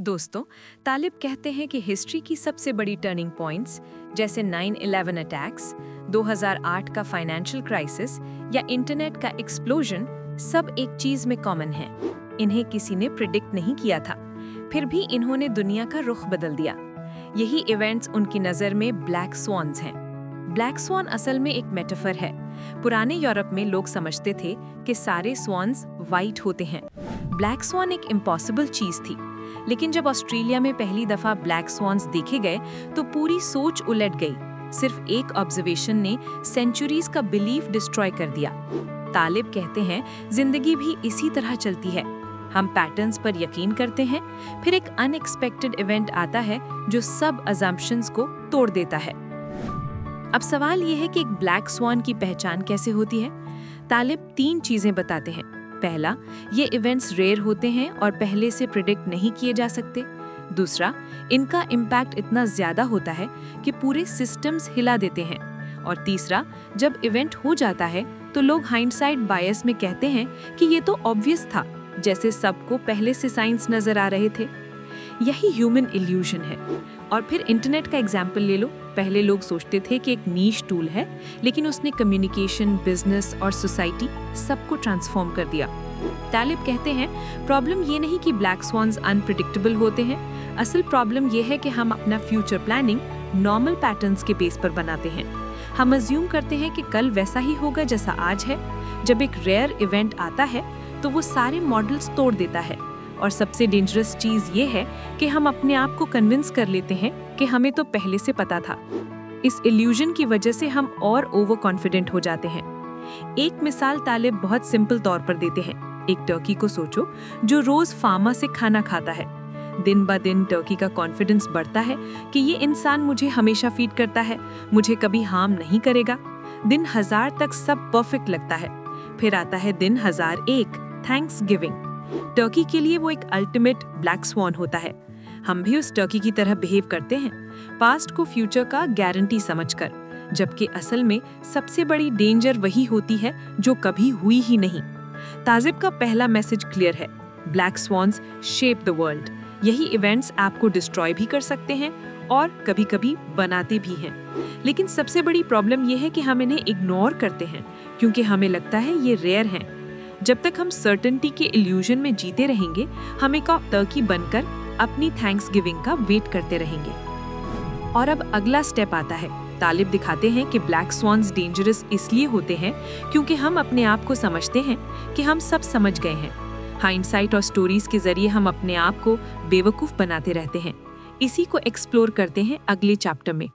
दोस्तों, तालिब कहते हैं कि हिस्ट्री की सबसे बड़ी टर्निंग पॉइंट्स जैसे 9/11 अटैक्स 2008 का फाइनेंशियल क्राइसिस या इंटरनेट का एक्सप्लोजन सब एक चीज़ में कॉमन है। इन्हें किसी ने प्रिडिक्ट नहीं किया था। फिर भी इन्होंने दुनिया का रुख बदल दिया। यही इवेंट्स उनकी नज़र में ब्लैक स्वॉन्स हैं। ब्लैक स्वान असल में एक मेटाफर है। पुराने यूरोप में लोग समझते थे कि सारे स्वॉन्स वाइट होते हैं। ब्लैक स्वॉन एक इम्पॉसिबल चीज़ थी। लेकिन जब ऑस्ट्रेलिया में पहली दफ़ा ब्लैक स्वॉन्स देखे गए तो पूरी सोच उलट गई। सिर्फ़ एक ऑब्जर्वेशन ने सेंचुरीज का बिलीफ डिस्ट्रॉय कर दिया। तालिब कहते हैं, ज़िंदगी भी इसी तरह चलती है। हम पैटर्न्स पर यकीन करते हैं, फिर एक अनएक्सपेक्टेड इवेंट आता है जो सब अजम्पशंस को तोड़ देता है। अब सवाल यह है कि एक ब्लैक स्वान की पहचान कैसे होती है? तालिब तीन चीज़ें बताते हैं। पहला, ये इवेंट्स रेयर होते हैं और पहले से प्रिडिक्ट नहीं किए जा सकते। दूसरा, इनका इम्पैक्ट इतना ज़्यादा होता है कि पूरे सिस्टम्स हिला देते हैं। और तीसरा, जब इवेंट हो जाता है तो लोग हाइंडसाइड बायस में कहते हैं कि ये तो ऑब्वियस था, जैसे सबको पहले से साइंस नज़र आ रहे थे। यही ह्यूमन इल्यूजन है। और फिर इंटरनेट का एग्ज़ाम्पल ले लो। पहले लोग सोचते थे कि एक नीच टूल है, लेकिन उसने कम्युनिकेशन बिज़नेस और सोसाइटी सबको ट्रांसफॉर्म कर दिया। तालिब कहते हैं प्रॉब्लम ये नहीं कि ब्लैक स्वॉन्स अनप्रिडिक्टेबल होते हैं। असल प्रॉब्लम ये है कि हम अपना फ्यूचर प्लानिंग नॉर्मल पैटर्न्स के बेस पर बनाते हैं। हम अज्यूम करते हैं कि कल वैसा ही होगा जैसा आज है। जब एक रेयर इवेंट आता है तो वो सारे मॉडल्स तोड़ देता है। और सबसे डेंजरस चीज़ ये है कि हम अपने आप को कन्विंस कर लेते हैं कि हमें तो पहले से पता था। इस इल्यूजन की वजह से हम और ओवर कॉन्फिडेंट हो जाते हैं। एक मिसाल तालिब बहुत सिंपल तौर पर देते हैं। एक टर्की को सोचो, जो रोज फार्मा से खाना खाता है। दिन ब दिन टर्की का कॉन्फिडेंस बढ़ता है कि ये इंसान मुझे हमेशा फ़ीड करता है, मुझे कभी हार्म नहीं करेगा। दिन हज़ार तक सब परफेक्ट लगता है। फिर आता है दिन हज़ार एक थैंक्स गिविंग टर्की के लिए वो एक अल्टीमेट ब्लैक स्वॉन होता है। हम भी उस टर्की की तरह बिहेव करते हैं। पास्ट को फ्यूचर का गारंटी समझकर, जबकि असल में सबसे बड़ी डेंजर वही होती है जो कभी हुई ही नहीं। ताजिब का पहला मैसेज क्लियर है, black swans shape the world. यही इवेंट्स आपको डिस्ट्रॉय भी कर सकते हैं और कभी कभी बनाते भी हैं। लेकिन सबसे बड़ी प्रॉब्लम यह है कि हम इन्हें इग्नोर करते हैं, क्योंकि हमें लगता है ये रेयर हैं। जब तक हम सर्टनटी के इल्यूजन में जीते रहेंगे, हम एक टर्की बनकर अपनी थैंक्स गिविंग का वेट करते रहेंगे। और अब अगला स्टेप आता है। तालिब दिखाते हैं कि ब्लैक स्वॉन्स डेंजरस इसलिए होते हैं क्योंकि हम अपने आप को समझते हैं कि हम सब समझ गए हैं। हाइंडसाइट और स्टोरीज के ज़रिए हम अपने आप को बेवकूफ़ बनाते रहते हैं। इसी को एक्सप्लोर करते हैं अगले चैप्टर में।